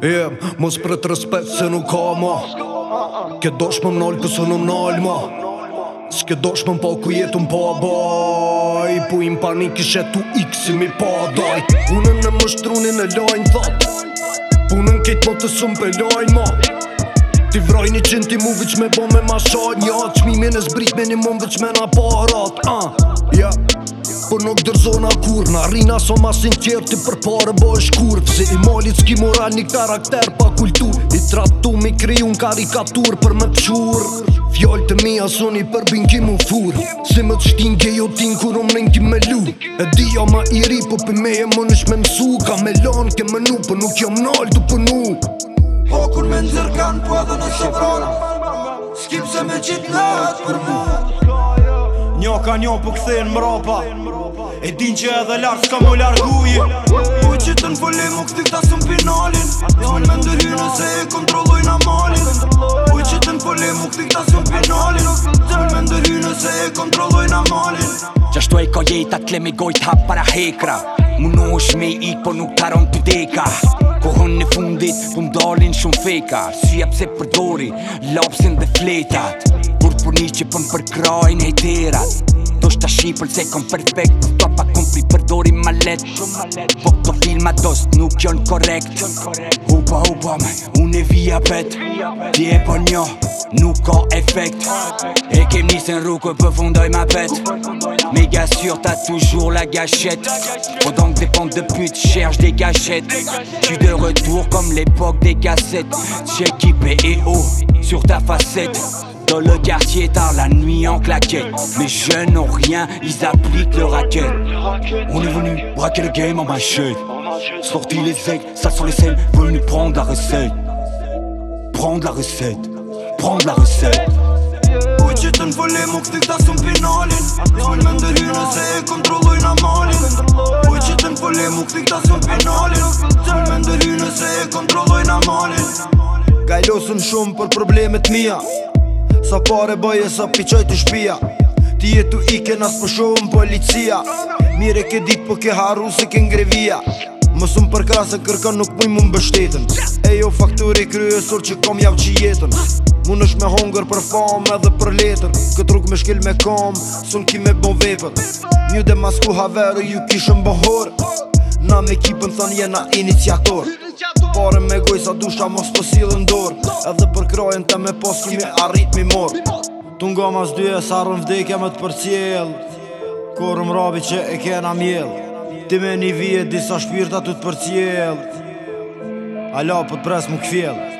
Yeah, mos për të respet se nuk ka ma Ke dosh më mnall për në mnall ma S'ke dosh më mpall po ku jetu më po baj Po im panik i tu x mi pa daj Punën në mështruni në lojnë thot Punën kejt më të sëm për lojnë ma Ti vroj një qënë ti mu vëq me bo me ma shod Një atë qmimin e zbrit me një mund vëq me na parat uh. yeah. Po nuk dërzona kur Në arrina so masin tjerti për pare bo është kur Pse i malit s'ki moral një karakter pa kultur I traptu mi kriju në karikatur për me pëqur Fjallë të mi asoni për binki mu fur Si më të shtin gje tin kur o mrenjë ki me lu E di jo ma i ri po për me e më nësh me mësu Ka me lan ke më nu po nuk jam nal du për nu Po me nëzirkan po edhe në shëvrona Skip se me qit lat për mu ka njo për këthe në mrapa E din që edhe lartë s'ka më larguje Po që të në folim o këthi këta më me ndërhy nëse e kontrolloj në malin Po që të në folim o këthi këta së më penalin O ndërhy nëse e kontrolloj në malin Gjashtoj ka jeta t'le me gojt hap para hekra Muno është me i po nuk taron t'u deka Kohën në fundit, ku ndalin shumë feka Sy pse për dori, lapsin dhe fletat Pour punir që pëm ne krajnë e Toi Do shta shqipël se kom perfekt Për to pa kom pri përdori ma let Po këto filma dost nuk jon korekt Upa upa à unë e pet Dje po njo, nuk Et efekt E kem nisën rrugë e për fundoj ma pet Mes sûr t'as toujours la gâchette. Pendant que des de pute cherchent des gâchettes. Tu de retour comme l'époque des cassettes. J'ai équipé et haut sur ta facette le quartier tard la nuit en claquette. Mes jeunes n'ont rien, ils appliquent le racket. On est venu braquer le game en machette. Sortis les aigles, ça sur les scènes, venu prendre la recette. Prendre la recette, prendre la recette. Oui, tu t'en mon que t'as son pinolin. C'est le même de l'une, c'est où une Oui, tu t'en volé, mon que t'as son pinolin. C'est le même de l'une, c'est contrôle une amoline. Gaïlo, son chum, pour problème, mia Sa pare bëje sa piqoj të shpia Ti jetu ike nas shohën policia Mire ke dit po ke haru se ke ngrevia Mësum për krasë kërka nuk muj mu mbështetën Ejo fakturi kryesur që kom javë që jetën Mun është me hongër për famë edhe për letër Këtë rrug me shkel me kom, sun ki me bon vepët Një demasku haverë ju kishën bëhorë Na me kipën thënë jena iniciatorë pare me goj sa dusha mos pësillën po dorë Edhe për krajën të me pos kimi arrit mi mor Tu nga mas dyja sa rën vdekja me të për cjellë Korëm rabi që e kena mjellë Ti me një vijet disa shpirta të të për cjellë Ala për po të pres më këfjellë